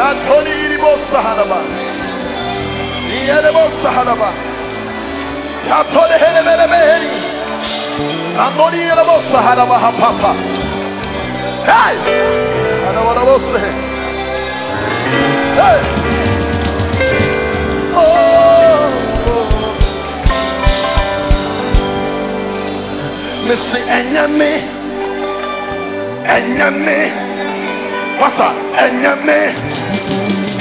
Antoni iribosa haraba. Iyerebosa haraba. Yatole helebele beheri. Antoni iribosa haraba hapapa. Hey! Anabarabose. Hey! Oh! Missy Enyame. Enyame. Pastor,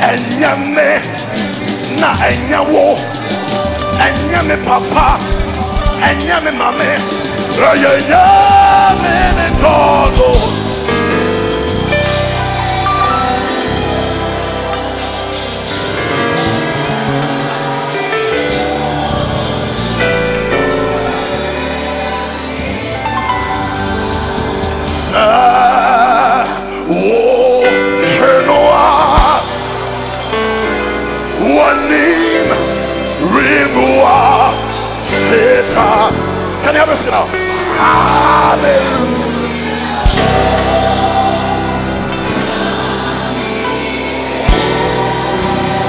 ɛnyɛ me na ɛnyɛ wo ɛnyɛ me papa ɛnyɛ me mame ɛyɛ nyɛ me ne tɔɔ. Rimua seta. Can you help us now? Hallelujah.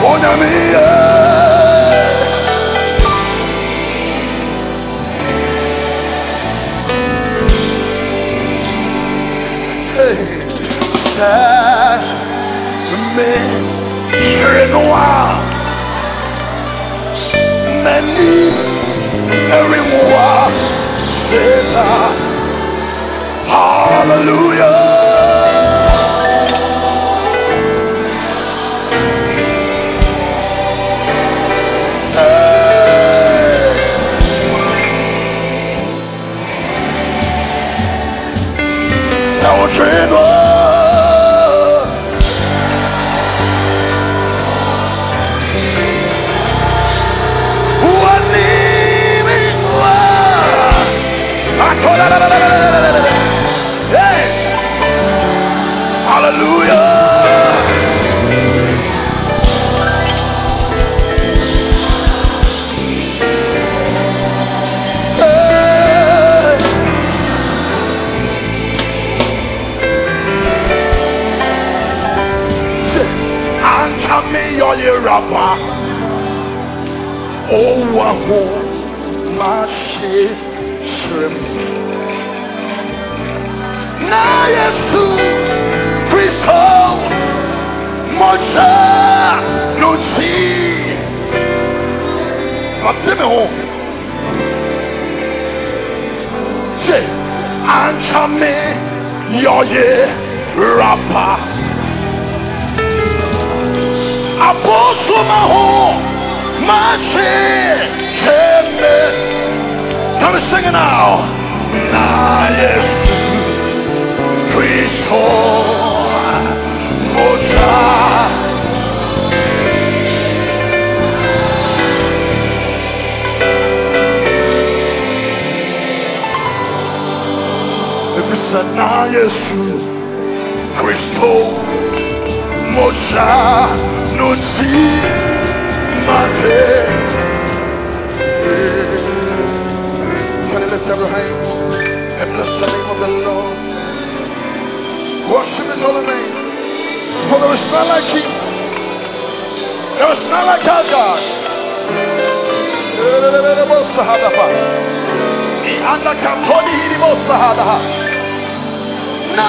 Oh, Onyamia. Sa me chenoa. Many everyone seta. Hallelujah. Anka meyɔye raba ɔwa ho mahye hyerɛm na yesu kristo mɔgya no kyi me ho. Sɛ anka me yɔye raba abosoma ho mache cheme. Come sing it now. Na yesu kristo moja efisɛ na yesu kristo moja no ti mate. Can you lift up your hands and bless the name of the Lord? Worship His holy name. For there is none like Him. There is none like our God. Ianda kaponi hiribo sahada. Na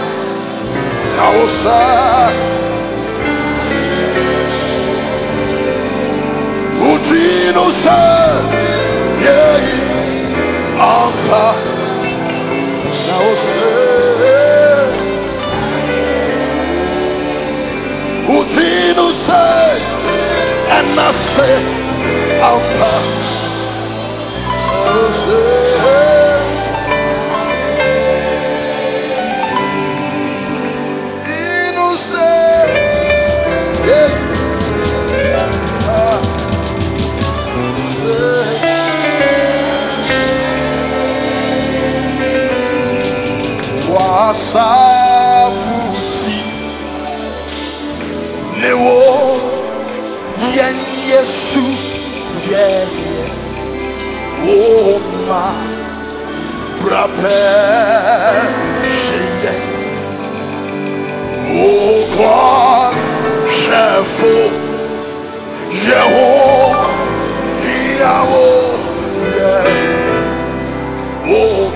calçar. O dino yeah, anda na você. O dino é nascer, anda na você. lewo yɛn yesu yɛ oma ma brabɛ o yɛ wo kɔ hyɛ fo yɛ wo yɛ wo yɛ wo.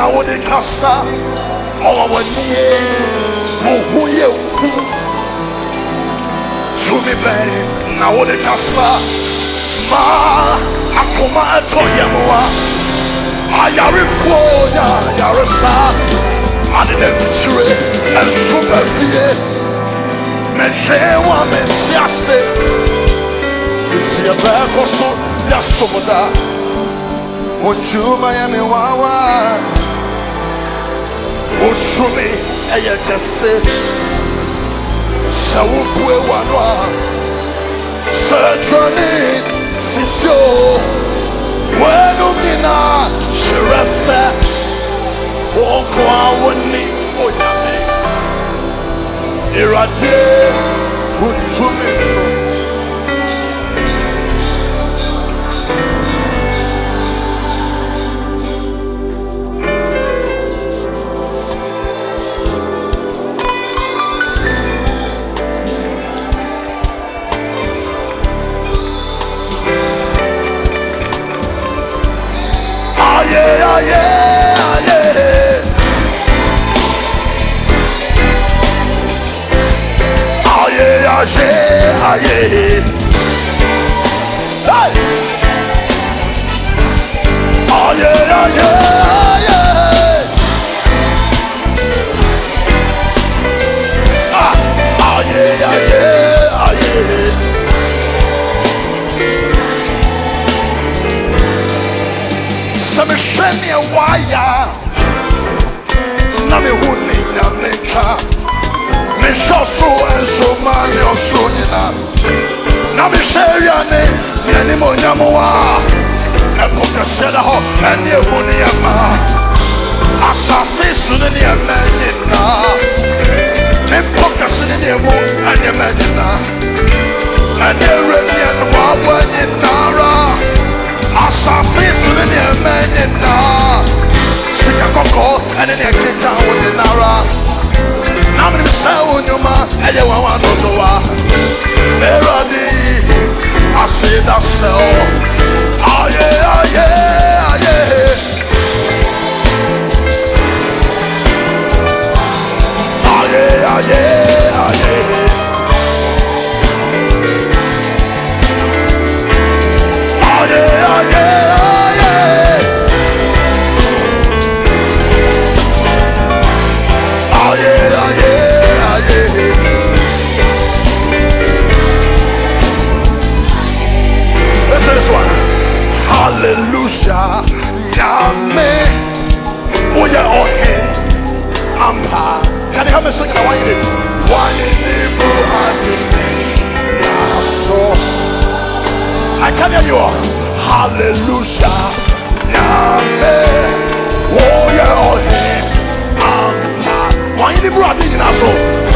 na wɔde kasa. Ɔwɔ wɔnie mo ho yɛ hu tumi bɛn na wɔde kasa. Ma akoma ɛtɔ yɛn wa ayarefoɔ na yaresa ade na nkyire ɛso bɛfie mɛhwɛ wa mɛnsi ase nti yɛbɛkɔ so yɛsom daa. Ojuma ya mi wawa. Ojumi eye kese Shawukwe wanwa. Setrani sisyo Wenu mina shirese. Oko awoni oyame. Irade Ojumi so Sa misyong niwayang, namiho nila may tsaka. nhyɛ so nso ma ne ɔsoro na mehyɛ awiane ne anim onyam wa ɛpo kɛseɛ da hɔ ɛne ɛwu ne yɛma asase so ne ne ɛma nyinaa mepɔ kɛse ne ne ɛmu ɛne ɛma nyinaa ɛne ɛwerɛ ne ɛnoboaboa nyinaara asase so ne sika kɔkɔɔ ɛne ne ɛkeka wo nyinaara na mene sɛ wo nnwoma ɛyɛ wanwa dodowa ɛwurade aseda sɛ o sing it? I want you to. I can hear you all. Hallelujah. Amen. Oh yeah, oh in